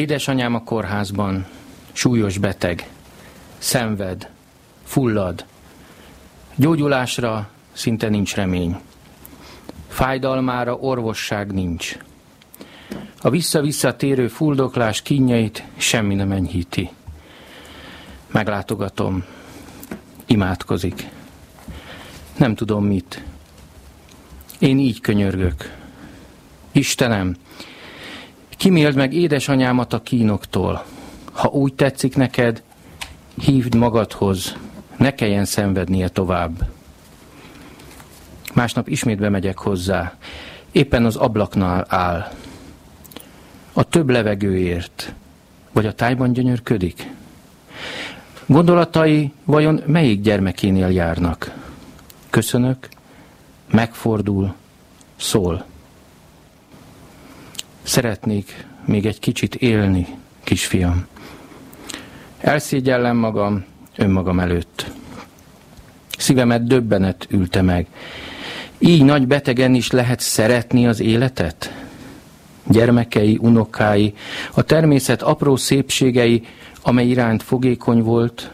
Édesanyám a kórházban, súlyos beteg, szenved, fullad. Gyógyulásra szinte nincs remény. Fájdalmára orvosság nincs. A vissza-vissza térő fuldoklás kínjait semmi nem enyhíti. Meglátogatom, imádkozik. Nem tudom mit. Én így könyörgök. Istenem, kiméld meg édesanyámat a kínoktól. Ha úgy tetszik neked, hívd magadhoz, ne kelljen szenvednie tovább. Másnap ismét bemegyek hozzá. Éppen az ablaknál áll. A több levegőért, vagy a tájban gyönyörködik? Gondolatai vajon melyik gyermekénél járnak? Köszönök, megfordul, szól. Szeretnék még egy kicsit élni, kisfiam. Elszégyellem magam önmagam előtt. Szívemet döbbenet ülte meg. Így nagy betegen is lehet szeretni az életet? Gyermekei, unokái, a természet apró szépségei, amely iránt fogékony volt,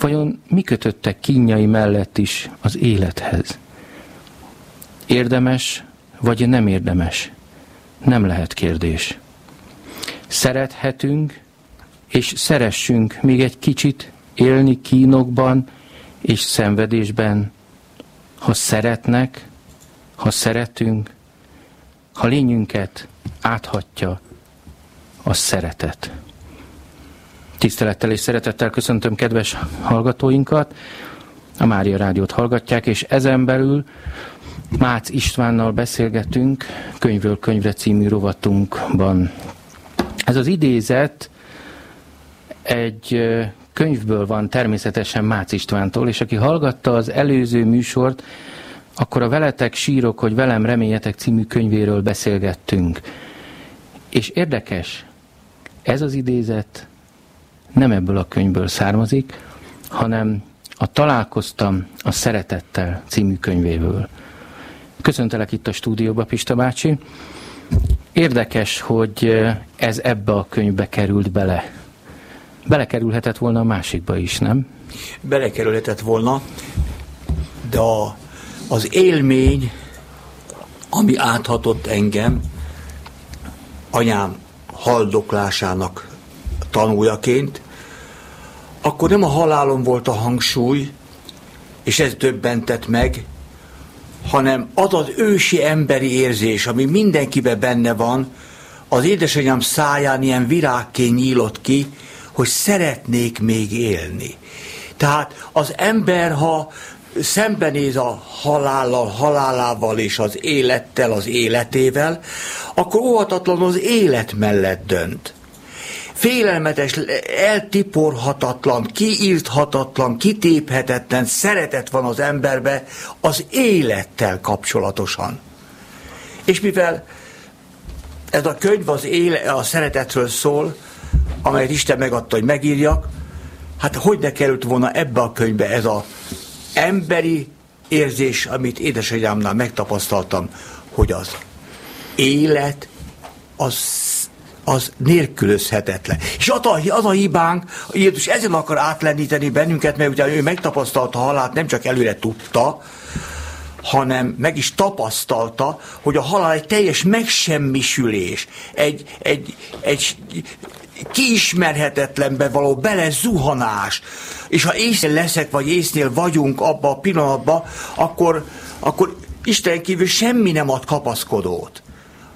vajon mi kötöttek kínjai mellett is az élethez? Érdemes, vagy nem érdemes? Nem lehet kérdés. Szerethetünk, és szeressünk még egy kicsit élni kínokban és szenvedésben, ha szeretnek, ha szeretünk, ha lényünket áthatja a szeretet. Tisztelettel és szeretettel köszöntöm kedves hallgatóinkat, a Mária Rádiót hallgatják, és ezen belül Mácz Istvánnal beszélgetünk Könyvről könyvre című rovatunkban. Ez az idézet egy könyvből van természetesen Mácz Istvántól, és aki hallgatta az előző műsort, akkor a Veletek sírok, hogy velem reméljetek című könyvéről beszélgettünk. És érdekes, ez az idézet nem ebből a könyvből származik, hanem a Találkoztam a Szeretettel című könyvéből. Köszöntelek itt a stúdióba, Pista bácsi. Érdekes, hogy ez ebbe a könyvbe került bele. Belekerülhetett volna a másikba is, nem? Belekerülhetett volna, de a, az élmény, ami áthatott engem, anyám haldoklásának tanújaként, akkor nem a halálom volt a hangsúly, és ez döbbentett meg, hanem az az ősi emberi érzés, ami mindenkibe benne van, az édesanyám száján ilyen virágként nyílott ki, hogy szeretnék még élni. Tehát az ember, ha szembenéz a halállal, halálával és az élettel, az életével, akkor óhatatlan az élet mellett dönt félelmetes, eltiporhatatlan, kiírthatatlan, kitéphetetlen szeretet van az emberbe az élettel kapcsolatosan. És mivel ez a könyv az éle, a szeretetről szól, amelyet Isten megadta, hogy megírjak, hát hogy ne került volna ebbe a könyvbe ez a emberi érzés, amit édesanyámnál megtapasztaltam, hogy az élet az az nélkülözhetetlen. És az a, az a hibánk, Jézus ezen akar átlendíteni bennünket, mert ugye ő megtapasztalta a halált, nem csak előre tudta, hanem meg is tapasztalta, hogy a halál egy teljes megsemmisülés, egy, egy, egy kiismerhetetlenbe való belezuhanás, és ha észnél leszek, vagy észnél vagyunk abba a pillanatban, akkor, akkor Isten kívül semmi nem ad kapaszkodót.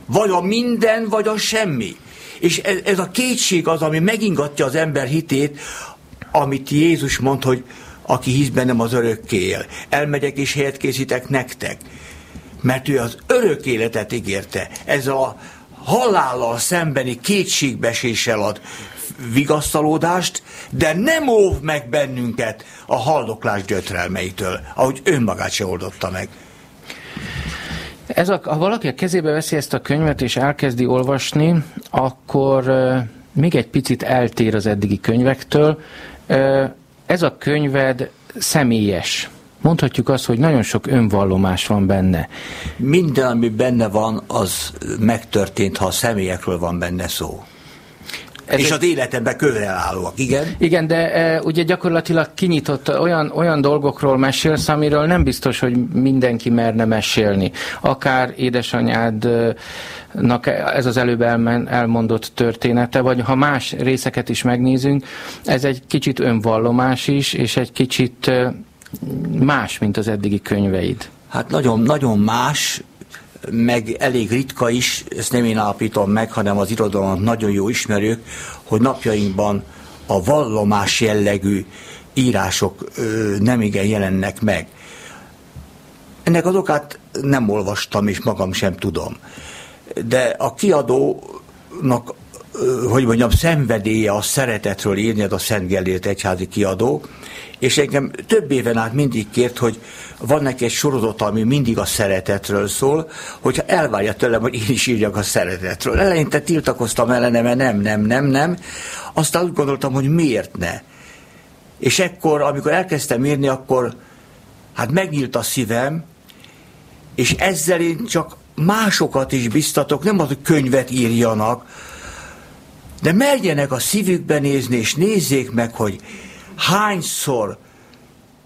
Vagy a minden, vagy a semmi. És ez, ez a kétség az, ami megingatja az ember hitét, amit Jézus mond, hogy aki hisz bennem az örökké él. Elmegyek és helyet készítek nektek. Mert ő az örök életet ígérte. Ez a halállal szembeni kétségbeséssel ad vigasztalódást, de nem óv meg bennünket a haldoklás gyötrelmeitől, ahogy önmagát se oldotta meg. Ez a, ha valaki a kezébe veszi ezt a könyvet és elkezdi olvasni, akkor még egy picit eltér az eddigi könyvektől. Ez a könyved személyes. Mondhatjuk azt, hogy nagyon sok önvallomás van benne. Minden, ami benne van, az megtörtént, ha a személyekről van benne szó. Ez és egy... az életemben kövelállóak, igen? Igen, de e, ugye gyakorlatilag kinyitott olyan, olyan dolgokról mesélsz, amiről nem biztos, hogy mindenki merne mesélni. Akár édesanyádnak ez az előbb elmondott története, vagy ha más részeket is megnézünk, ez egy kicsit önvallomás is, és egy kicsit más, mint az eddigi könyveid. Hát nagyon, nagyon más, meg elég ritka is, ezt nem én állapítom meg, hanem az irodalom nagyon jó ismerők, hogy napjainkban a vallomás jellegű írások nem igen jelennek meg. Ennek az okát nem olvastam, és magam sem tudom. De a kiadónak, hogy mondjam, szenvedélye a szeretetről írni, a Szent Gellért egyházi kiadó, és engem több éven át mindig kért, hogy van neki egy sorozat, ami mindig a szeretetről szól, hogyha elvárja tőlem, hogy én is írjak a szeretetről. Eleinte tiltakoztam ellene, mert nem, nem, nem, nem. Aztán úgy gondoltam, hogy miért ne. És ekkor, amikor elkezdtem írni, akkor hát megnyílt a szívem, és ezzel én csak másokat is biztatok, nem az, hogy könyvet írjanak, de merjenek a szívükbe nézni, és nézzék meg, hogy hányszor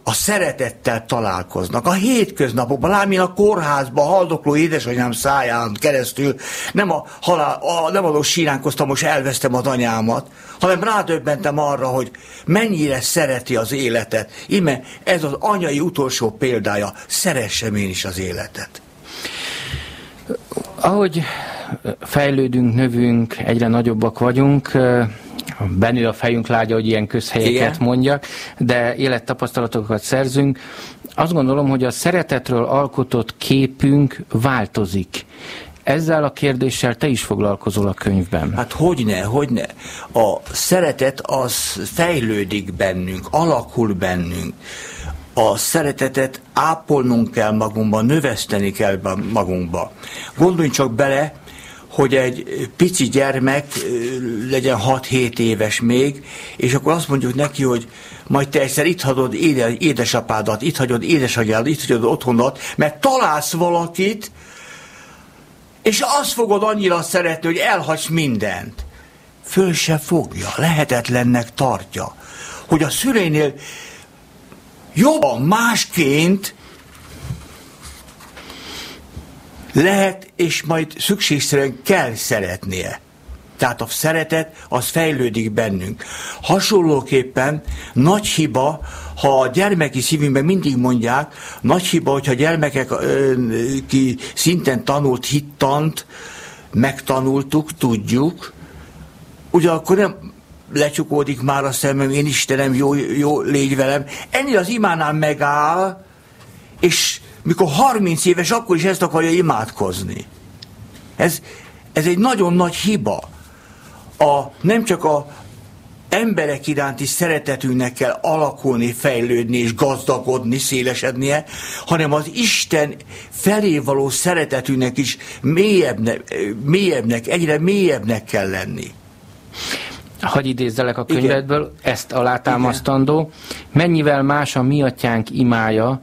a szeretettel találkoznak. A hétköznapokban, lámén a kórházban, haldokló édesanyám száján keresztül nem a, halál, a, nem a síránkoztam, most elvesztem az anyámat, hanem rádöbbentem arra, hogy mennyire szereti az életet. Ime ez az anyai utolsó példája, szeressem én is az életet. Ahogy fejlődünk, növünk, egyre nagyobbak vagyunk, benő a fejünk lágya, hogy ilyen közhelyeket Igen. mondjak, de élettapasztalatokat szerzünk. Azt gondolom, hogy a szeretetről alkotott képünk változik. Ezzel a kérdéssel te is foglalkozol a könyvben. Hát hogyne, hogyne. A szeretet az fejlődik bennünk, alakul bennünk. A szeretetet ápolnunk kell magunkba, növeszteni kell magunkba. Gondoljunk csak bele, hogy egy pici gyermek legyen 6-7 éves még, és akkor azt mondjuk neki, hogy majd te egyszer itt hagyod édesapádat, itt hagyod édesanyádat, itt hagyod otthonadat, mert találsz valakit, és azt fogod annyira szeretni, hogy elhagysz mindent. Föl se fogja, lehetetlennek tartja, hogy a szüleinél jobban másként lehet, és majd szükségszerűen kell szeretnie. Tehát a szeretet az fejlődik bennünk. Hasonlóképpen nagy hiba, ha a gyermeki szívünkben mindig mondják, nagy hiba, hogyha a gyermekek ki szinten tanult hittant, megtanultuk, tudjuk, ugyanakkor nem lecsukódik már a szemem, én Istenem, jó, jó légy velem. Ennél az imánál megáll, és mikor 30 éves, akkor is ezt akarja imádkozni. Ez, ez egy nagyon nagy hiba. A, nem csak a emberek iránti szeretetünknek kell alakulni, fejlődni és gazdagodni, szélesednie, hanem az Isten felé való szeretetünknek is mélyebbnek, mélyebbnek egyre mélyebbnek kell lenni. Hagy idézzelek a könyvedből, Igen. ezt alátámasztandó. Mennyivel más a mi atyánk imája,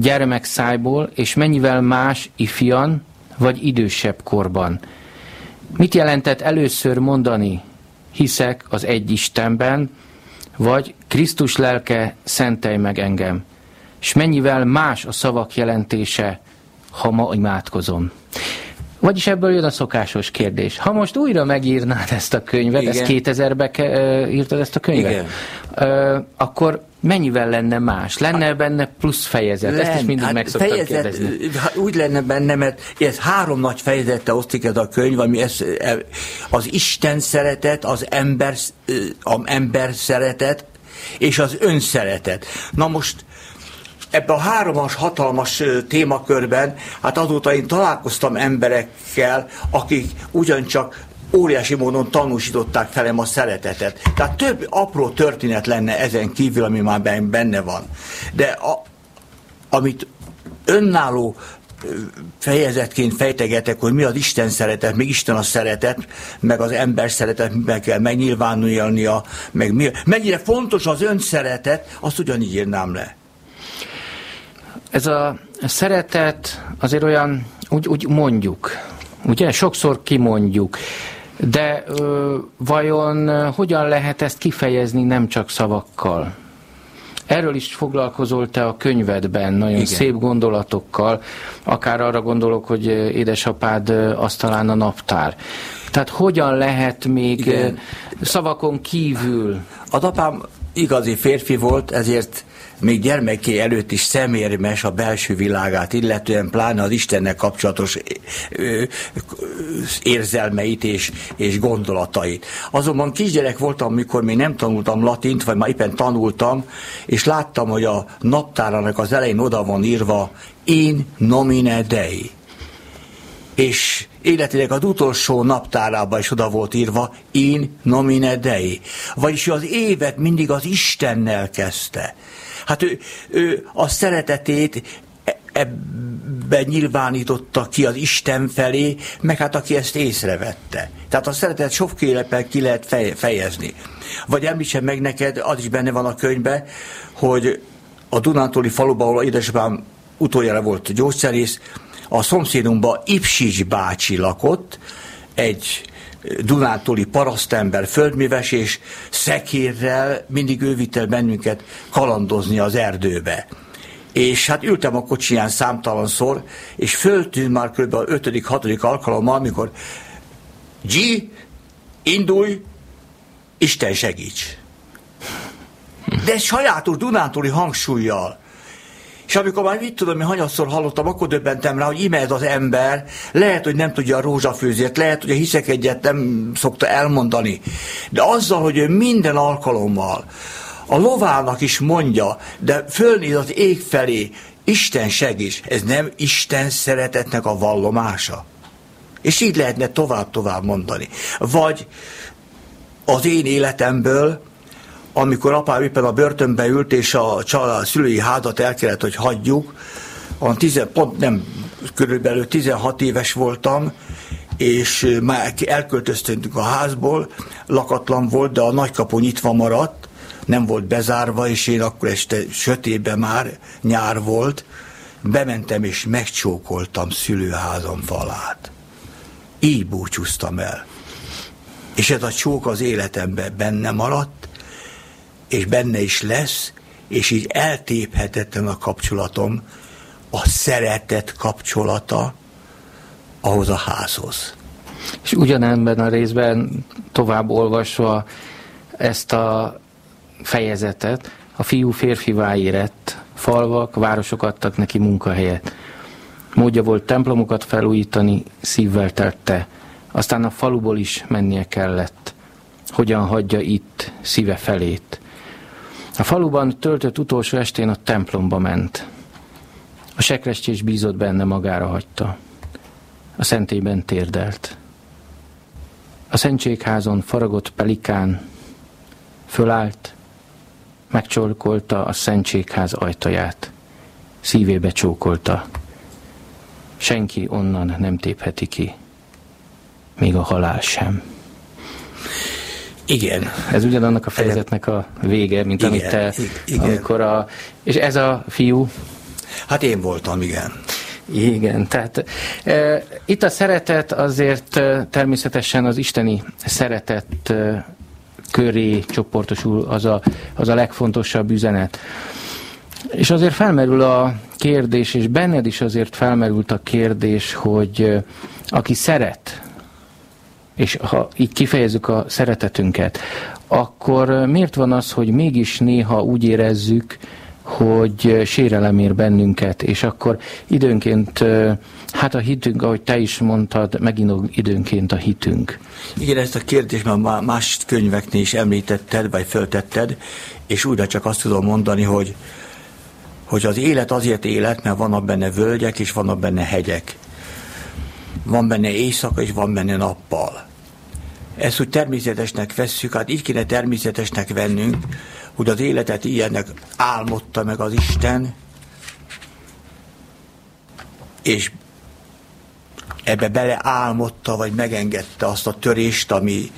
gyermek szájból, és mennyivel más ifjan vagy idősebb korban. Mit jelentett először mondani, hiszek az egy Istenben, vagy Krisztus lelke, szentelj meg engem. És mennyivel más a szavak jelentése, ha ma imádkozom. Vagyis ebből jön a szokásos kérdés. Ha most újra megírnád ezt a könyvet, Igen. ezt 2000-be írtad ezt a könyvet, Igen. akkor mennyivel lenne más? Lenne benne plusz fejezet? Len, Ezt is mindig hát meg fejezet, kérdezni. Hát úgy lenne benne, mert ez három nagy fejezete osztik ez a könyv, ami ez, e, az Isten szeretet, az ember, az ember szeretet, és az önszeretet. Na most ebbe a háromas, hatalmas témakörben, hát azóta én találkoztam emberekkel, akik ugyancsak óriási módon tanúsították felem a szeretetet. Tehát több apró történet lenne ezen kívül, ami már benne van. De a, amit önálló fejezetként fejtegetek, hogy mi az Isten szeretet, még Isten a szeretet, meg az ember szeretet, meg kell megnyilvánulnia, meg mi, mennyire fontos az ön szeretet, azt ugyanígy írnám le. Ez a szeretet azért olyan, úgy, úgy mondjuk, ugye, sokszor kimondjuk, De ö, vajon hogyan lehet ezt kifejezni nem csak szavakkal? Erről is foglalkozol te a könyvedben, nagyon Igen. szép gondolatokkal, akár arra gondolok, hogy édesapád az talán a naptár. Tehát hogyan lehet még Igen. szavakon kívül? A apám igazi férfi volt, ezért még gyermeké előtt is szemérmes a belső világát, illetően pláne az Istennek kapcsolatos érzelmeit és, és gondolatait. Azonban kisgyerek voltam, mikor még nem tanultam latint, vagy már éppen tanultam, és láttam, hogy a naptáranak az elején oda van írva én nomine dei. És életének az utolsó naptárában is oda volt írva, in nomine dei. Vagyis az évet mindig az Istennel kezdte. Hát ő, ő a szeretetét ebben nyilvánította ki az Isten felé, meg hát aki ezt észrevette. Tehát a szeretet sokféleppen ki lehet fejezni. Vagy említsem meg neked, az is benne van a könyvben, hogy a Dunántúli faluban, ahol édesapám utoljára volt gyógyszerész, a szomszédunkban Ipsics bácsi lakott, egy Dunántúli parasztember, földműves, és szekérrel mindig ő vitt el bennünket kalandozni az erdőbe. És hát ültem a kocsiján számtalanszor, és föltűnt már kb. a 5.-6. alkalommal, amikor G, indulj, Isten segíts! De sajátos Dunántúli hangsúlyjal. És amikor már mit tudom, hogy hanyatszor hallottam, akkor döbbentem rá, hogy ime ez az ember, lehet, hogy nem tudja a rózsafőzét, lehet, hogy a hiszek egyet nem szokta elmondani, de azzal, hogy ő minden alkalommal a lovának is mondja, de fölnéz az ég felé, Isten segíts, ez nem Isten szeretetnek a vallomása. És így lehetne tovább-tovább mondani. Vagy az én életemből amikor apám éppen a börtönbe ült, és a család szülői házat el kellett, hogy hagyjuk, a tizen, pont nem, körülbelül 16 éves voltam, és már elköltöztünk a házból, lakatlan volt, de a nagykapu nyitva maradt, nem volt bezárva, és én akkor este sötétben már nyár volt, bementem és megcsókoltam szülőházam falát. Így búcsúztam el. És ez a csók az életemben benne maradt, és benne is lesz, és így eltéphetetlen a kapcsolatom, a szeretet kapcsolata ahhoz a házhoz. És ugyanebben a részben tovább olvasva ezt a fejezetet, a fiú férfivá érett, falvak, városok adtak neki munkahelyet. Módja volt templomokat felújítani, szívvel tette. Aztán a faluból is mennie kellett. Hogyan hagyja itt szíve felét. A faluban töltött utolsó estén a templomba ment. A sekrestjés bízott benne, magára hagyta. A szentélyben térdelt. A szentségházon faragott pelikán fölállt, megcsolkolta a szentségház ajtaját. Szívébe csókolta. Senki onnan nem tépheti ki. Még a halál sem. Igen. Ez ugyanannak a fejezetnek a vége, mint igen, amit te, igen. amikor a... És ez a fiú? Hát én voltam, igen. Igen, tehát e, itt a szeretet azért e, természetesen az isteni szeretet e, köré csoportosul az a, az a legfontosabb üzenet. És azért felmerül a kérdés, és benned is azért felmerült a kérdés, hogy e, aki szeret, és ha így kifejezzük a szeretetünket, akkor miért van az, hogy mégis néha úgy érezzük, hogy sérelem ér bennünket, és akkor időnként, hát a hitünk, ahogy te is mondtad, megint időnként a hitünk. Igen, ezt a kérdést már más könyveknél is említetted, vagy föltetted, és újra csak azt tudom mondani, hogy, hogy az élet azért élet, mert vannak benne völgyek, és vannak benne hegyek. Van benne éjszaka, és van benne nappal. Ezt úgy természetesnek vesszük, hát így kéne természetesnek vennünk, hogy az életet ilyennek álmodta meg az Isten, és ebbe bele álmodta, vagy megengedte azt a törést, ami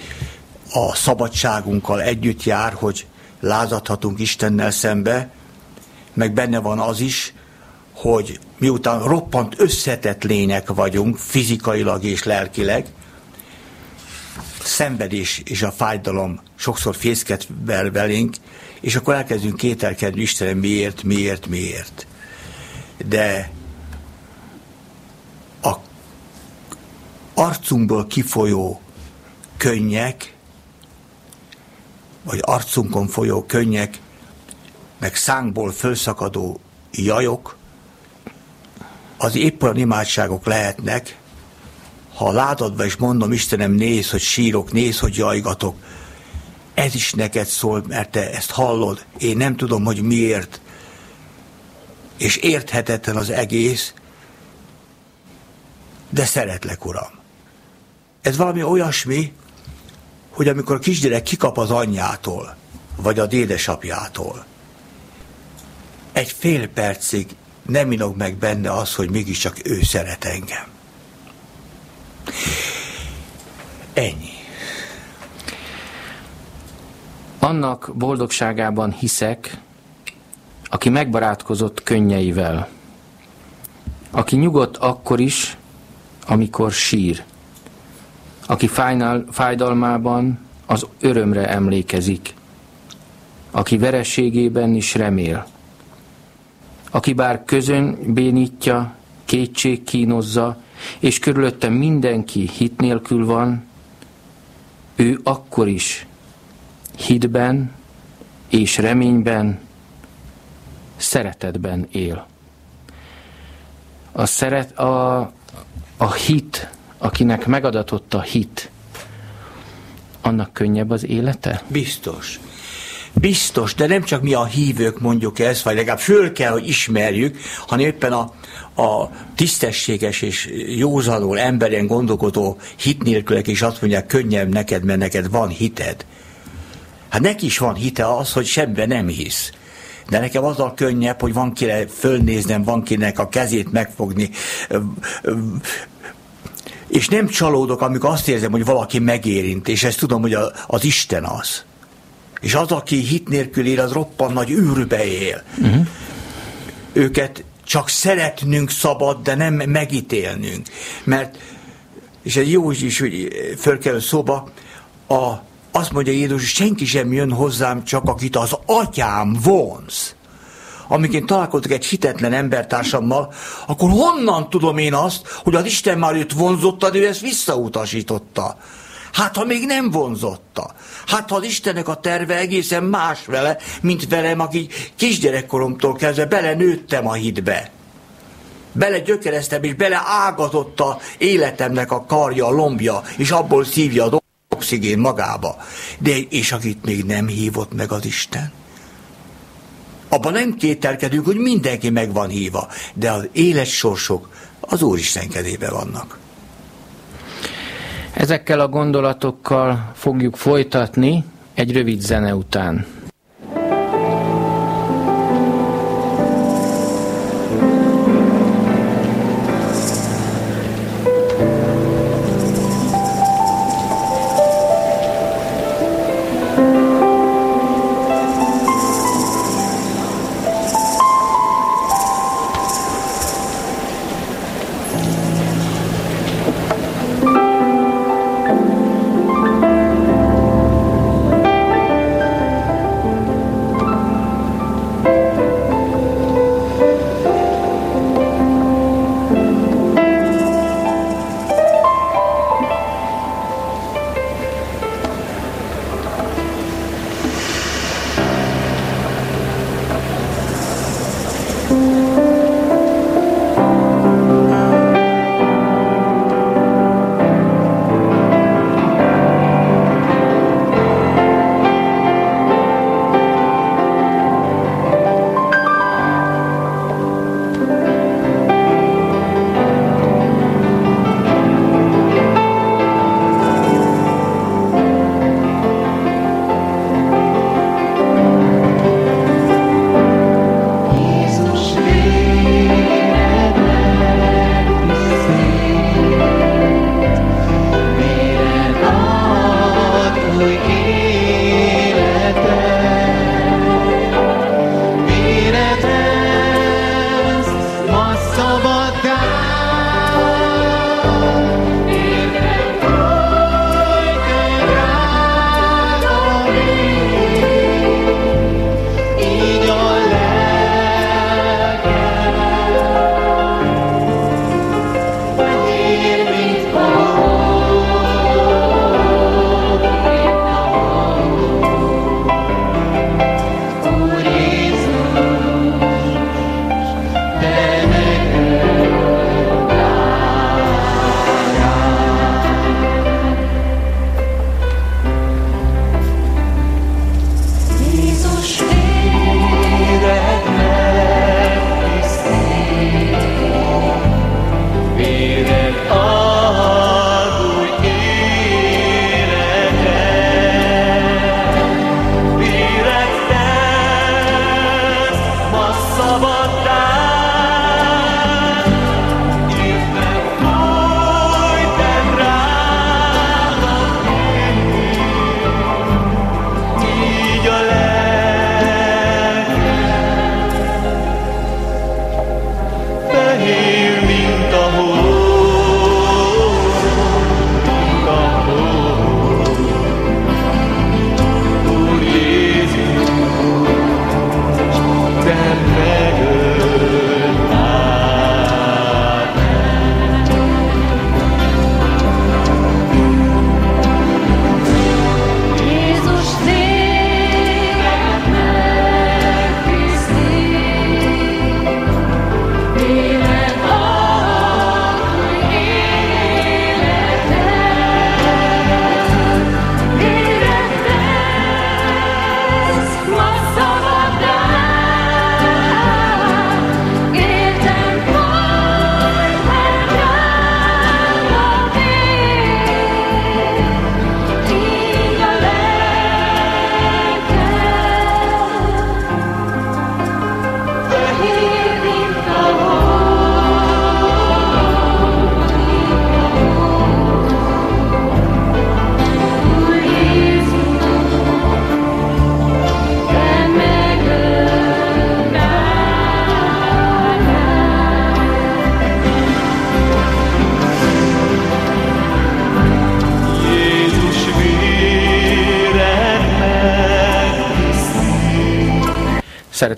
a szabadságunkkal együtt jár, hogy lázadhatunk Istennel szembe, meg benne van az is, hogy miután roppant összetett lények vagyunk, fizikailag és lelkileg, szenvedés és a fájdalom sokszor fészket ver velénk, és akkor elkezdünk kételkedni, Istenem, miért, miért, miért. De a arcunkból kifolyó könnyek, vagy arcunkon folyó könnyek, meg szánkból fölszakadó jajok, az épp olyan imádságok lehetnek, ha látod be és mondom, Istenem, néz, hogy sírok, néz, hogy jajgatok, ez is neked szól, mert te ezt hallod, én nem tudom, hogy miért, és érthetetlen az egész, de szeretlek, Uram. Ez valami olyasmi, hogy amikor a kisgyerek kikap az anyjától, vagy a dédesapjától, egy fél percig nem inog meg benne az, hogy mégiscsak ő szeret engem. Ennyi. Annak boldogságában hiszek, aki megbarátkozott könnyeivel, aki nyugodt akkor is, amikor sír, aki fájnál, fájdalmában az örömre emlékezik, aki vereségében is remél, aki bár közön bénítja, kétség kínozza, és körülötte mindenki hit nélkül van, ő akkor is hitben és reményben, szeretetben él. A, szeret, a, a hit, akinek megadatott a hit, annak könnyebb az élete? Biztos. Biztos, de nem csak mi a hívők mondjuk ezt, vagy legalább föl kell, hogy ismerjük, hanem éppen a, a tisztességes és józanul emberen gondolkodó hit nélkülek is azt mondják, könnyebb neked, mert neked van hited. Hát neki is van hite az, hogy semmiben nem hisz. De nekem azzal könnyebb, hogy van kire fölnéznem, van kinek a kezét megfogni. És nem csalódok, amikor azt érzem, hogy valaki megérint, és ezt tudom, hogy az Isten az. És az, aki hit nélkül él, az roppan nagy űrbe él. Uh-huh. Őket csak szeretnünk szabad, de nem megítélnünk. Mert, és ez jó is, hogy fölkerül szóba, a, azt mondja Jézus, hogy senki sem jön hozzám, csak akit az atyám vonz. Amikor találkozok egy hitetlen embertársammal, akkor honnan tudom én azt, hogy az Isten már őt vonzotta, de ő ezt visszautasította. Hát, ha még nem vonzotta. Hát, ha az Istennek a terve egészen más vele, mint velem, aki kisgyerekkoromtól kezdve belenőttem a hitbe. Bele gyökereztem, és bele ágazott a életemnek a karja, a lombja, és abból szívja az oxigén magába. De és akit még nem hívott meg az Isten? Abban nem kételkedünk, hogy mindenki meg van híva, de az életsorsok az Úristen kezébe vannak. Ezekkel a gondolatokkal fogjuk folytatni egy rövid zene után.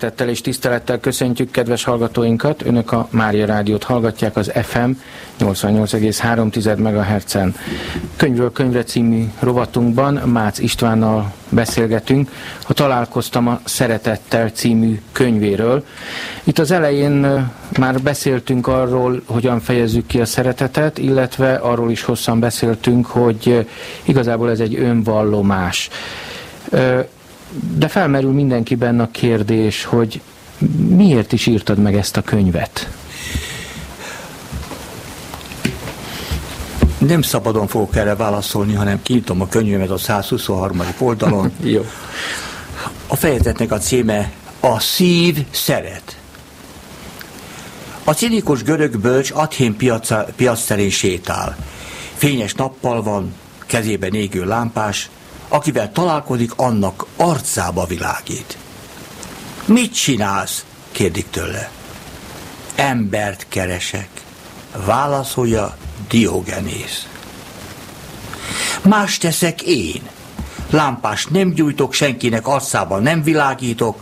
Szeretettel és tisztelettel köszöntjük kedves hallgatóinkat. Önök a Mária Rádiót hallgatják az FM 88,3 MHz-en. Könyvről könyvre című rovatunkban Mácz Istvánnal beszélgetünk. Ha találkoztam a Szeretettel című könyvéről. Itt az elején már beszéltünk arról, hogyan fejezzük ki a szeretetet, illetve arról is hosszan beszéltünk, hogy igazából ez egy önvallomás de felmerül mindenkiben a kérdés, hogy miért is írtad meg ezt a könyvet? Nem szabadon fogok erre válaszolni, hanem kinyitom a könyvemet a 123. oldalon. Jó. A fejezetnek a címe A szív szeret. A cinikus görög bölcs Athén piac, piac terén sétál. Fényes nappal van, kezében égő lámpás, akivel találkozik, annak arcába világít. Mit csinálsz? kérdik tőle. Embert keresek. Válaszolja Diogenész. Más teszek én. Lámpást nem gyújtok, senkinek arcában nem világítok.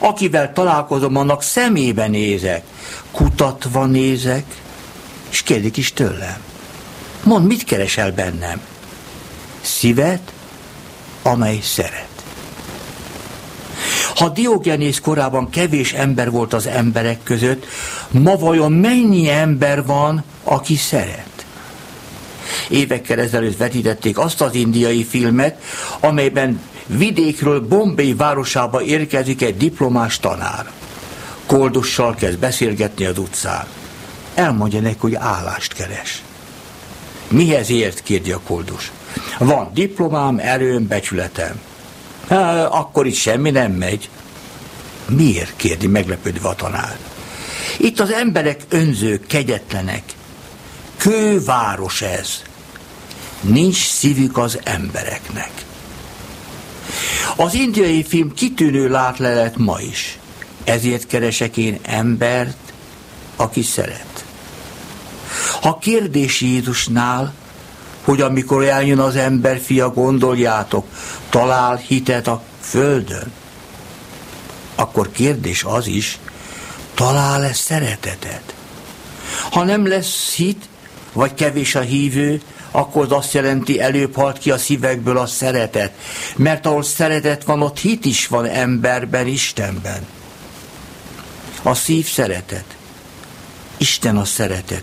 Akivel találkozom, annak szemébe nézek. Kutatva nézek, és kérdik is tőlem. Mond, mit keresel bennem? Szívet amely szeret. Ha Diogenész korában kevés ember volt az emberek között, ma vajon mennyi ember van, aki szeret? Évekkel ezelőtt vetítették azt az indiai filmet, amelyben vidékről Bombay városába érkezik egy diplomás tanár. Koldussal kezd beszélgetni az utcán. Elmondja neki, hogy állást keres. Mihez ért, kérdi a koldus. Van diplomám, erőm, becsületem. Akkor itt semmi nem megy. Miért? kérdi meglepődve a tanár. Itt az emberek önzők, kegyetlenek. Kőváros ez. Nincs szívük az embereknek. Az indiai film kitűnő látlelet ma is. Ezért keresek én embert, aki szeret. Ha kérdés Jézusnál, hogy amikor eljön az ember fia, gondoljátok, talál hitet a földön, akkor kérdés az is, talál-e szeretetet? Ha nem lesz hit, vagy kevés a hívő, akkor az azt jelenti, előbb halt ki a szívekből a szeretet. Mert ahol szeretet van, ott hit is van emberben, Istenben. A szív szeretet. Isten a szeretet.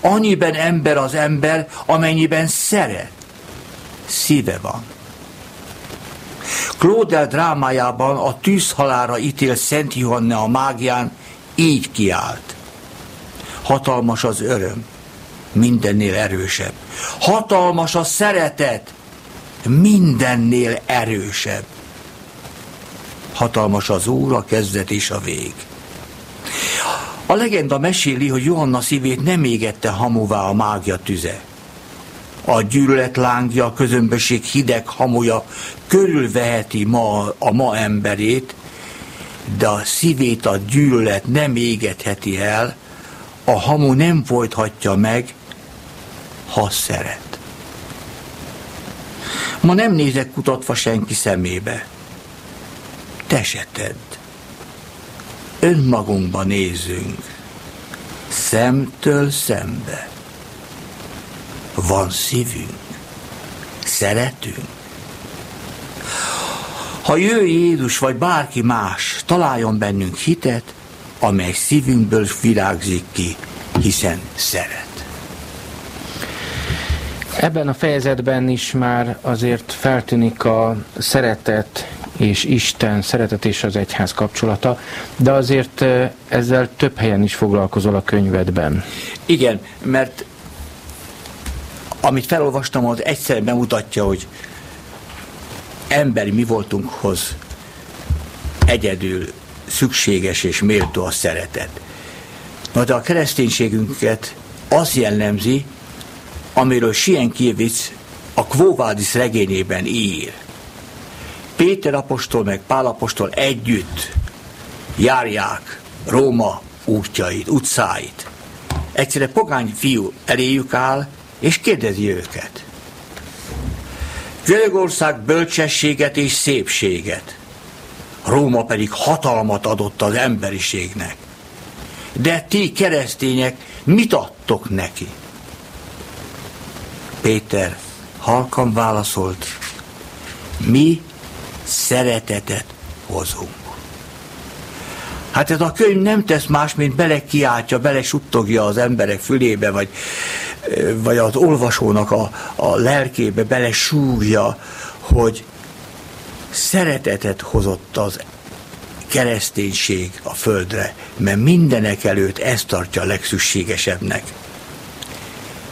Annyiben ember az ember, amennyiben szeret. Szíve van. Claudel drámájában a tűzhalára ítél Szent Johanne a mágián így kiált. Hatalmas az öröm, mindennél erősebb. Hatalmas a szeretet, mindennél erősebb. Hatalmas az Úr, a kezdet és a vég. A legenda meséli, hogy Johanna szívét nem égette hamuvá a mágia tüze. A gyűlölet lángja, a közömbösség hideg hamuja körülveheti ma a ma emberét, de a szívét a gyűlölet nem égetheti el, a hamu nem folythatja meg, ha szeret. Ma nem nézek kutatva senki szemébe. Te se tedd önmagunkba nézünk, szemtől szembe. Van szívünk, szeretünk. Ha jő Jézus vagy bárki más, találjon bennünk hitet, amely szívünkből virágzik ki, hiszen szeret. Ebben a fejezetben is már azért feltűnik a szeretet és Isten szeretet és az egyház kapcsolata, de azért ezzel több helyen is foglalkozol a könyvedben. Igen, mert amit felolvastam, az egyszerűen bemutatja, hogy emberi mi voltunkhoz egyedül szükséges és méltó a szeretet. Na de a kereszténységünket az jellemzi, amiről Sienkiewicz a Quo regényében ír. Péter apostol meg Pál apostol együtt járják Róma útjait, utcáit. Egyszerre pogány fiú eléjük áll, és kérdezi őket. Görögország bölcsességet és szépséget Róma pedig hatalmat adott az emberiségnek. De ti keresztények mit adtok neki? Péter halkan válaszolt, mi szeretetet hozunk. Hát ez a könyv nem tesz más, mint belekiáltja, belesuttogja az emberek fülébe, vagy, vagy az olvasónak a, a lelkébe belesúgja, hogy szeretetet hozott az kereszténység a földre, mert mindenek előtt ezt tartja a legszükségesebbnek.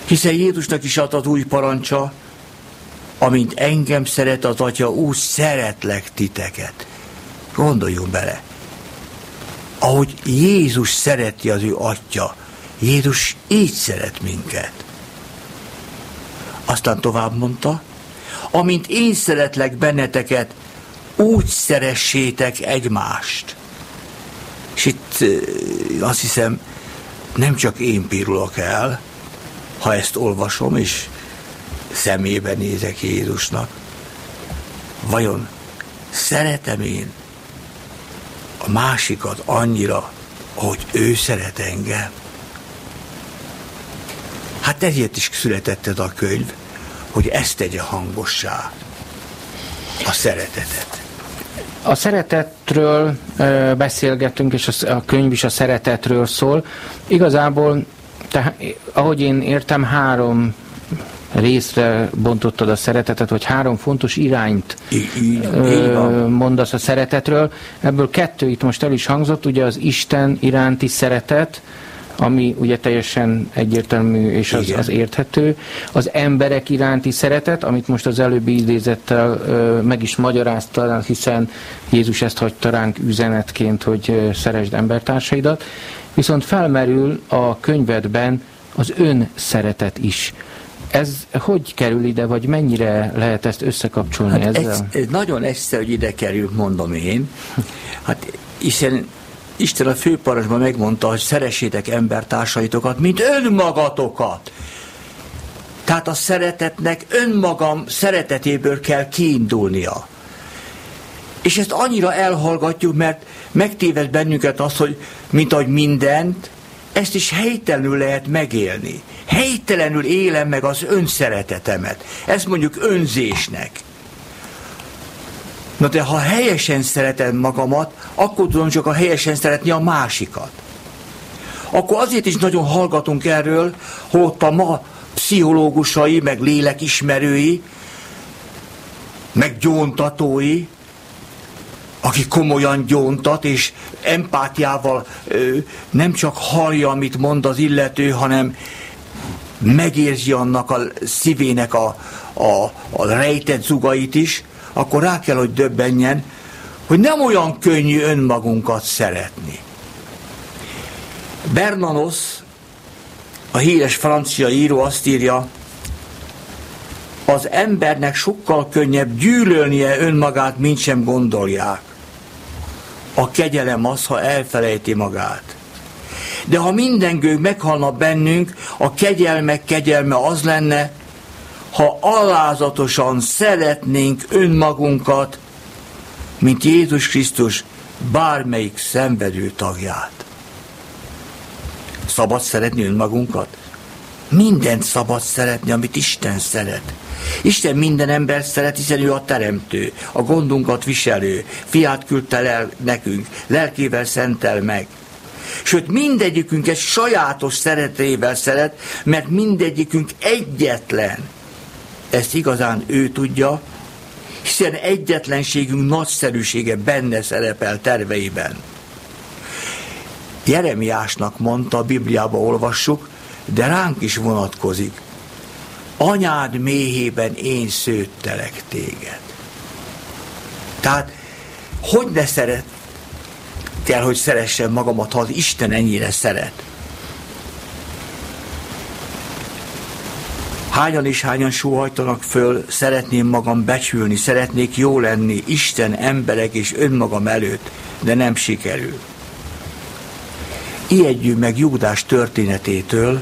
Hiszen Jézusnak is adott új parancsa, amint engem szeret az Atya, úgy szeretlek titeket. Gondoljunk bele. Ahogy Jézus szereti az ő Atya, Jézus így szeret minket. Aztán tovább mondta, amint én szeretlek benneteket, úgy szeressétek egymást. És itt azt hiszem, nem csak én pirulok el, ha ezt olvasom, és szemébe nézek Jézusnak. Vajon szeretem én a másikat annyira, ahogy ő szeret engem? Hát ezért is született ez a könyv, hogy ezt tegye hangossá a szeretetet. A szeretetről beszélgetünk, és a könyv is a szeretetről szól. Igazából, tehát, ahogy én értem, három részre bontottad a szeretetet, vagy három fontos irányt mondasz a szeretetről. Ebből kettő itt most el is hangzott, ugye az Isten iránti szeretet, ami ugye teljesen egyértelmű és az, az érthető. Az emberek iránti szeretet, amit most az előbbi idézettel ö, meg is magyarázta, hiszen Jézus ezt hagyta ránk üzenetként, hogy szeresd embertársaidat. Viszont felmerül a könyvedben az ön szeretet is. Ez hogy kerül ide, vagy mennyire lehet ezt összekapcsolni hát ezzel? Ez, ez nagyon egyszerű, hogy ide kerül, mondom én. Hát hiszen Isten a főparancsban megmondta, hogy szeressétek embertársaitokat, mint önmagatokat. Tehát a szeretetnek önmagam szeretetéből kell kiindulnia. És ezt annyira elhallgatjuk, mert megtéved bennünket az, hogy mint ahogy mindent, ezt is helytelenül lehet megélni. Helytelenül élem meg az önszeretetemet. Ezt mondjuk önzésnek. Na de ha helyesen szeretem magamat, akkor tudom csak a helyesen szeretni a másikat. Akkor azért is nagyon hallgatunk erről, hogy ott a ma pszichológusai, meg lélekismerői, meg gyóntatói, aki komolyan gyóntat, és empátiával ö, nem csak hallja, amit mond az illető, hanem megérzi annak a szívének a, a, a rejtett zugait is, akkor rá kell, hogy döbbenjen, hogy nem olyan könnyű önmagunkat szeretni. Bernanos, a híres francia író azt írja, az embernek sokkal könnyebb gyűlölnie önmagát, mint sem gondolják. A kegyelem az, ha elfelejti magát. De ha minden gő meghalna bennünk, a kegyelmek kegyelme az lenne, ha alázatosan szeretnénk önmagunkat, mint Jézus Krisztus bármelyik szenvedő tagját. Szabad szeretni önmagunkat? Mindent szabad szeretni, amit Isten szeret. Isten minden ember szeret, hiszen ő a teremtő, a gondunkat viselő, fiát küldte el nekünk, lelkével szentel meg. Sőt, mindegyikünk egy sajátos szeretével szeret, mert mindegyikünk egyetlen, ezt igazán ő tudja, hiszen egyetlenségünk nagyszerűsége benne szerepel terveiben. Jeremiásnak mondta, a Bibliába olvassuk, de ránk is vonatkozik. Anyád méhében én szőttelek téged. Tehát, hogy ne szeret kell, hogy szeressem magamat, ha az Isten ennyire szeret. Hányan és hányan sóhajtanak föl, szeretném magam becsülni, szeretnék jó lenni Isten, emberek és önmagam előtt, de nem sikerül. Ijedjünk meg Júdás történetétől,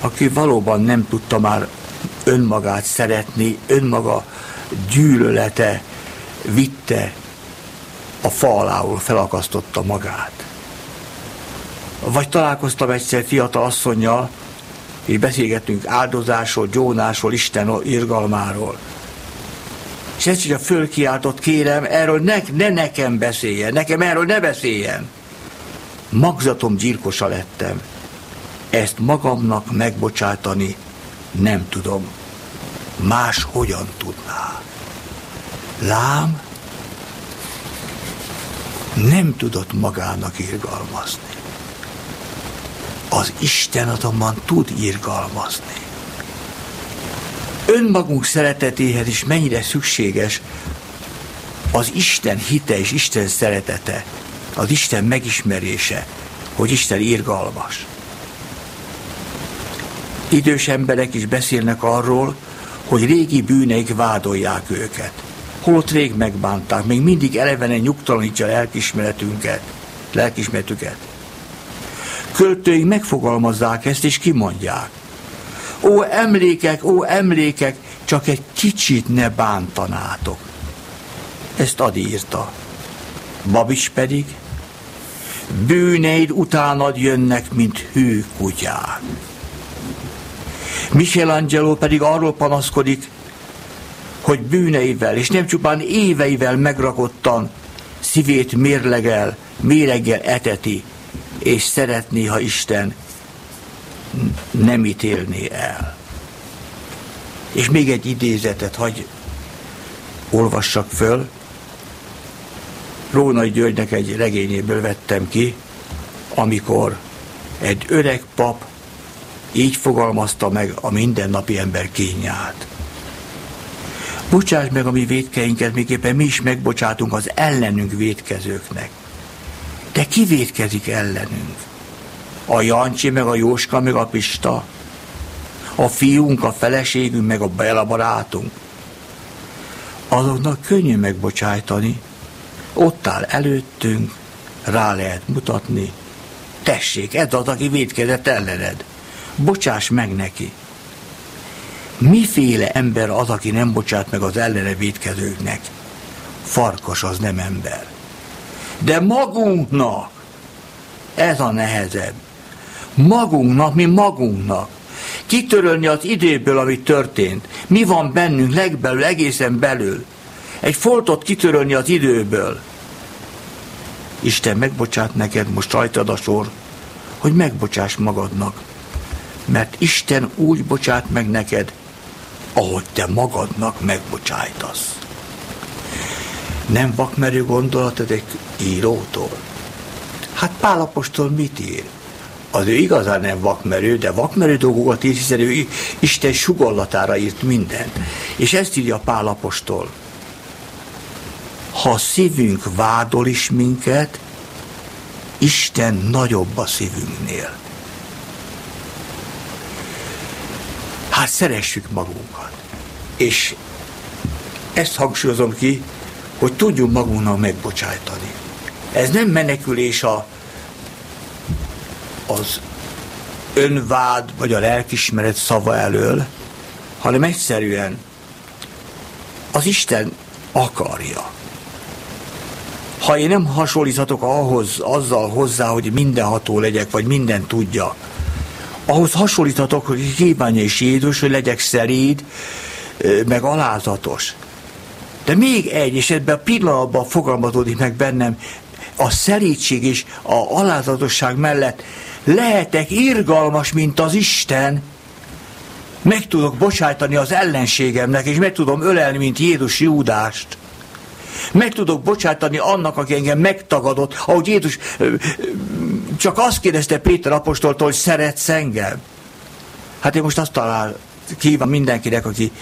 aki valóban nem tudta már önmagát szeretni, önmaga gyűlölete vitte a fa alául felakasztotta magát. Vagy találkoztam egyszer fiatal asszonyjal, és beszélgettünk áldozásról, gyónásról, Isten irgalmáról. És egyszer fölkiáltott, kérem, erről ne, ne nekem beszéljen, nekem erről ne beszéljen. Magzatom gyilkosa lettem. Ezt magamnak megbocsátani nem tudom. Más hogyan tudná. Lám, nem tudott magának irgalmazni. Az Isten azonban tud irgalmazni. Önmagunk szeretetéhez is mennyire szükséges az Isten hite és Isten szeretete, az Isten megismerése, hogy Isten irgalmas. Idős emberek is beszélnek arról, hogy régi bűneik vádolják őket. Holott rég megbánták, még mindig elevenen nyugtalanítja lelkismeretünket, lelkismeretüket. Költőink megfogalmazzák ezt, és kimondják. Ó, emlékek, ó, emlékek, csak egy kicsit ne bántanátok. Ezt Adi írta. Babis pedig, bűneid utánad jönnek, mint hű kutyák. Michelangelo pedig arról panaszkodik, hogy bűneivel, és nem csupán éveivel megrakottan szívét mérlegel, méreggel eteti, és szeretné, ha Isten nem ítélné el. És még egy idézetet hagy olvassak föl. Rónai Györgynek egy regényéből vettem ki, amikor egy öreg pap így fogalmazta meg a mindennapi ember kényát. Bocsáss meg a mi védkeinket, miképpen mi is megbocsátunk az ellenünk védkezőknek. De ki védkezik ellenünk? A Jancsi, meg a Jóska, meg a Pista? A fiunk, a feleségünk, meg a Bela barátunk? Azoknak könnyű megbocsájtani. Ott áll előttünk, rá lehet mutatni. Tessék, ez az, aki védkezett ellened bocsáss meg neki. Miféle ember az, aki nem bocsát meg az ellene védkezőknek? Farkas az nem ember. De magunknak ez a nehezebb. Magunknak, mi magunknak. Kitörölni az időből, ami történt. Mi van bennünk legbelül, egészen belül. Egy foltot kitörölni az időből. Isten megbocsát neked, most rajtad a sor, hogy megbocsáss magadnak mert Isten úgy bocsát meg neked, ahogy te magadnak megbocsájtasz. Nem vakmerő gondolat egy írótól? Hát Pálapostól mit ír? Az ő igazán nem vakmerő, de vakmerő dolgokat ír, hiszen ő Isten sugallatára írt mindent. És ezt írja Pálapostól. Ha a szívünk vádol is minket, Isten nagyobb a szívünknél. Hát szeressük magunkat. És ezt hangsúlyozom ki, hogy tudjunk magunknak megbocsájtani. Ez nem menekülés a, az önvád vagy a lelkismeret szava elől, hanem egyszerűen az Isten akarja. Ha én nem hasonlíthatok ahhoz, azzal hozzá, hogy mindenható legyek, vagy minden tudja, ahhoz hasonlíthatok, hogy kívánja is Jézus, hogy legyek szeréd, meg alázatos. De még egy, és ebben a pillanatban fogalmazódik meg bennem, a szerítség és a alázatosság mellett lehetek irgalmas, mint az Isten, meg tudok bocsájtani az ellenségemnek, és meg tudom ölelni, mint Jézus Júdást. Meg tudok bocsátani annak, aki engem megtagadott, ahogy Jézus csak azt kérdezte Péter apostoltól, hogy szeretsz engem. Hát én most azt talál kíván mindenkinek, aki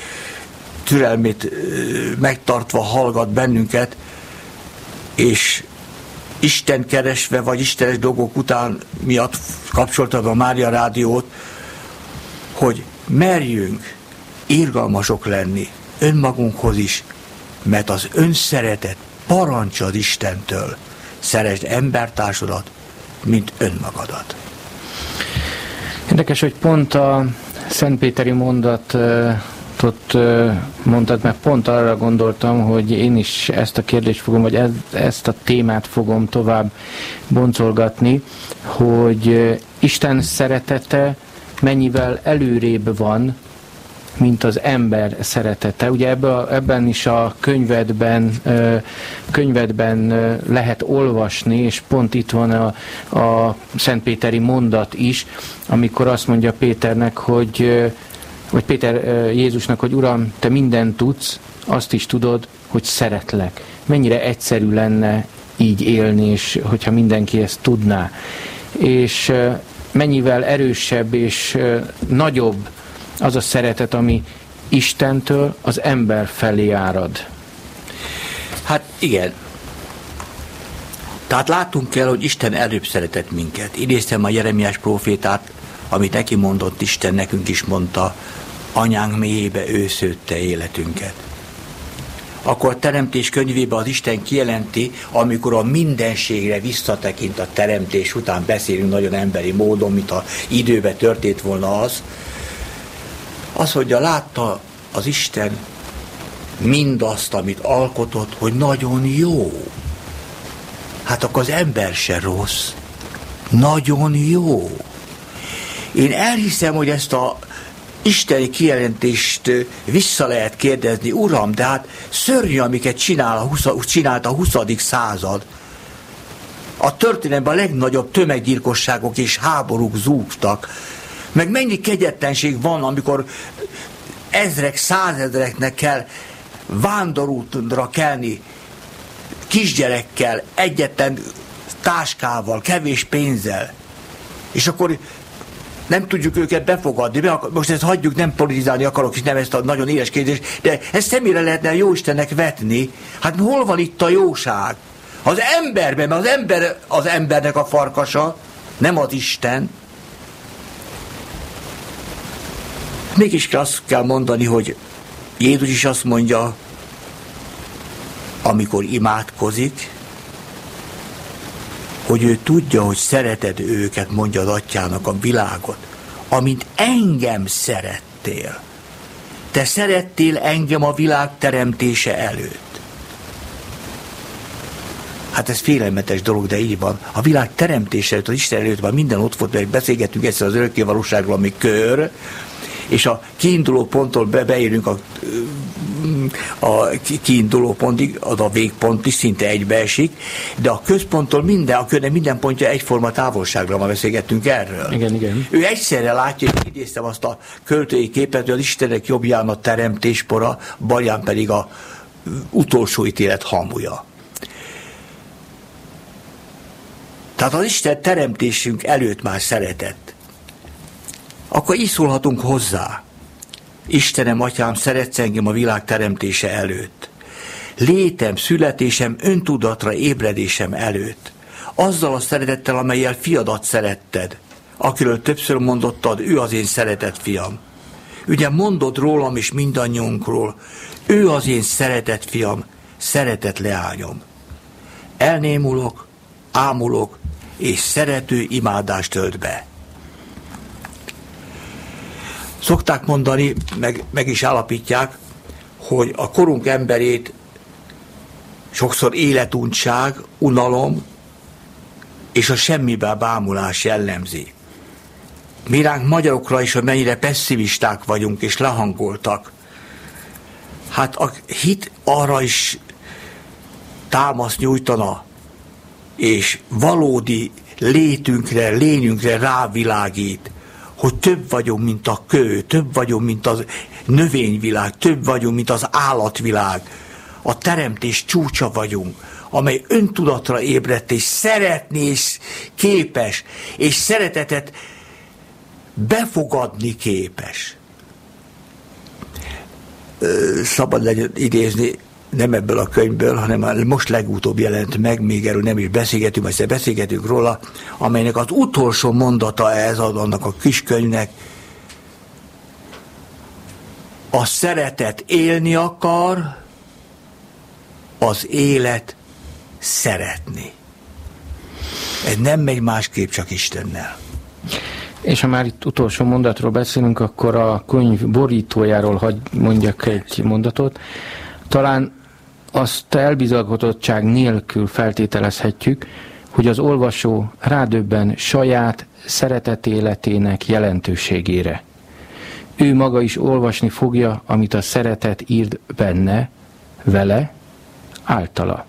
türelmét megtartva hallgat bennünket, és Isten keresve, vagy Istenes dolgok után miatt kapcsoltad a Mária Rádiót, hogy merjünk irgalmasok lenni önmagunkhoz is, mert az önszeretet parancsad Istentől. Szeresd embertársadat, mint önmagadat. Érdekes, hogy pont a Szentpéteri mondat ott mondtad, mert pont arra gondoltam, hogy én is ezt a kérdést fogom, vagy ezt a témát fogom tovább boncolgatni, hogy Isten szeretete mennyivel előrébb van, mint az ember szeretete. Ugye ebben is a könyvedben, könyvedben lehet olvasni, és pont itt van a, a Szentpéteri mondat is, amikor azt mondja Péternek, hogy vagy Péter Jézusnak, hogy Uram, te mindent tudsz, azt is tudod, hogy szeretlek. Mennyire egyszerű lenne így élni, és hogyha mindenki ezt tudná. És mennyivel erősebb és nagyobb az a szeretet, ami Istentől az ember felé árad. Hát igen. Tehát látunk kell, hogy Isten előbb szeretett minket. Idéztem a Jeremiás profétát, amit neki mondott Isten, nekünk is mondta, anyánk mélyébe ő szőtte életünket. Akkor a teremtés könyvében az Isten kijelenti, amikor a mindenségre visszatekint a teremtés után beszélünk nagyon emberi módon, mint a időben történt volna az, az, hogy látta az Isten mindazt, amit alkotott, hogy nagyon jó. Hát akkor az ember se rossz. Nagyon jó. Én elhiszem, hogy ezt a isteni kijelentést vissza lehet kérdezni, Uram, de hát szörnyű, amiket csinál a 20, csinált a 20. század. A történelemben a legnagyobb tömeggyilkosságok és háborúk zúgtak. Meg mennyi kegyetlenség van, amikor ezrek, százezreknek kell vándorútra kelni, kisgyerekkel, egyetlen táskával, kevés pénzzel. És akkor nem tudjuk őket befogadni. Most ezt hagyjuk, nem politizálni akarok, és nem ezt a nagyon éles kérdést, de ezt szemére lehetne a Jóistennek vetni. Hát hol van itt a jóság? Az emberben, mert az ember az embernek a farkasa, nem az Isten. Mégis azt kell mondani, hogy Jézus is azt mondja, amikor imádkozik, hogy ő tudja, hogy szereted őket, mondja az atyának a világot, amint engem szerettél. Te szerettél engem a világ teremtése előtt. Hát ez félelmetes dolog, de így van. A világ teremtése előtt, az Isten előtt van, minden ott volt, mert beszélgettünk egyszer az örökké valóságról, ami kör, és a kiinduló ponttól be, beérünk a, a kiinduló pontig, az a végpont is szinte egybeesik, de a központtól minden, a körnek minden pontja egyforma távolságra ma beszélgettünk erről. Igen, igen. Ő egyszerre látja, hogy idéztem azt a költői képet, hogy az Istenek jobbján a teremtéspora, balján pedig a utolsó ítélet hamuja. Tehát az Isten teremtésünk előtt már szeretett akkor így szólhatunk hozzá. Istenem, atyám, szeretsz engem a világ teremtése előtt. Létem, születésem, öntudatra ébredésem előtt. Azzal a szeretettel, amelyel fiadat szeretted, akiről többször mondottad, ő az én szeretett fiam. Ugye mondod rólam is mindannyiunkról, ő az én szeretett fiam, szeretett leányom. Elnémulok, ámulok, és szerető imádást tölt be. Szokták mondani, meg, meg is állapítják, hogy a korunk emberét sokszor életuntság, unalom és a semmibe bámulás jellemzi. Mi ránk magyarokra is, hogy mennyire pessimisták vagyunk és lehangoltak. Hát a hit arra is támasz nyújtana, és valódi létünkre, lényünkre rávilágít, hogy több vagyunk, mint a kő, több vagyunk, mint a növényvilág, több vagyunk, mint az állatvilág. A teremtés csúcsa vagyunk, amely öntudatra ébredt, és szeretni, és képes, és szeretetet befogadni képes. Szabad legyen idézni nem ebből a könyvből, hanem most legutóbb jelent meg, még erről nem is beszélgetünk, majd beszélgetünk róla, amelynek az utolsó mondata ez annak a kis könyvnek, a szeretet élni akar, az élet szeretni. Ez nem megy másképp csak Istennel. És ha már itt utolsó mondatról beszélünk, akkor a könyv borítójáról hagy mondjak egy mondatot. Talán azt elbizalkodottság nélkül feltételezhetjük, hogy az olvasó rádöbben saját szeretet életének jelentőségére. Ő maga is olvasni fogja, amit a szeretet írt benne, vele, általa.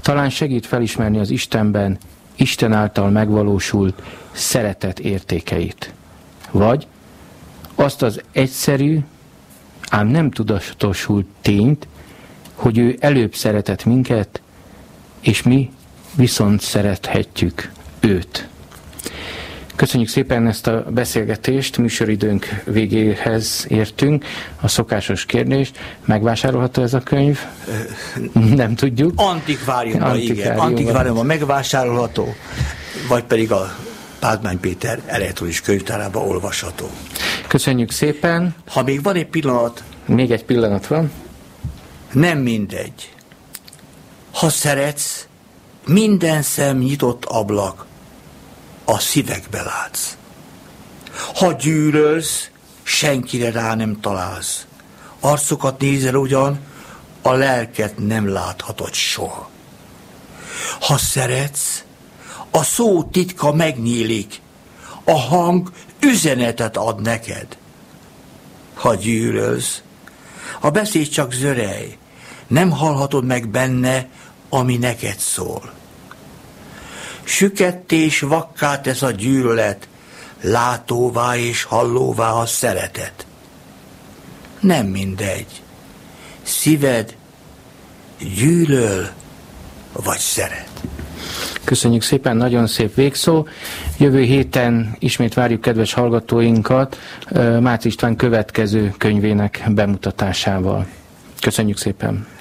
Talán segít felismerni az Istenben Isten által megvalósult szeretet értékeit. Vagy azt az egyszerű, ám nem tudatosult tényt, hogy ő előbb szeretett minket, és mi viszont szerethetjük őt. Köszönjük szépen ezt a beszélgetést, műsoridőnk végéhez értünk. A szokásos kérdés, megvásárolható ez a könyv? Nem tudjuk. Antikváriumban, Antikváriumban. igen. Antikváriumban megvásárolható, vagy pedig a Pázmány Péter elektronikus könyvtárában olvasható. Köszönjük szépen. Ha még van egy pillanat. Még egy pillanat van. Nem mindegy. Ha szeretsz, minden szem nyitott ablak, a szívekbe látsz. Ha gyűlölsz, senkire rá nem találsz. Arcokat nézel ugyan, a lelket nem láthatod soha. Ha szeretsz, a szó titka megnyílik, a hang üzenetet ad neked. Ha gyűlölsz, a beszéd csak zörej, nem hallhatod meg benne, ami neked szól. Süketté és vakká tesz a gyűlölet, látóvá és hallóvá a szeretet. Nem mindegy. Szíved gyűlöl vagy szeret. Köszönjük szépen, nagyon szép végszó. Jövő héten ismét várjuk kedves hallgatóinkat Mácz István következő könyvének bemutatásával. Köszönjük szépen!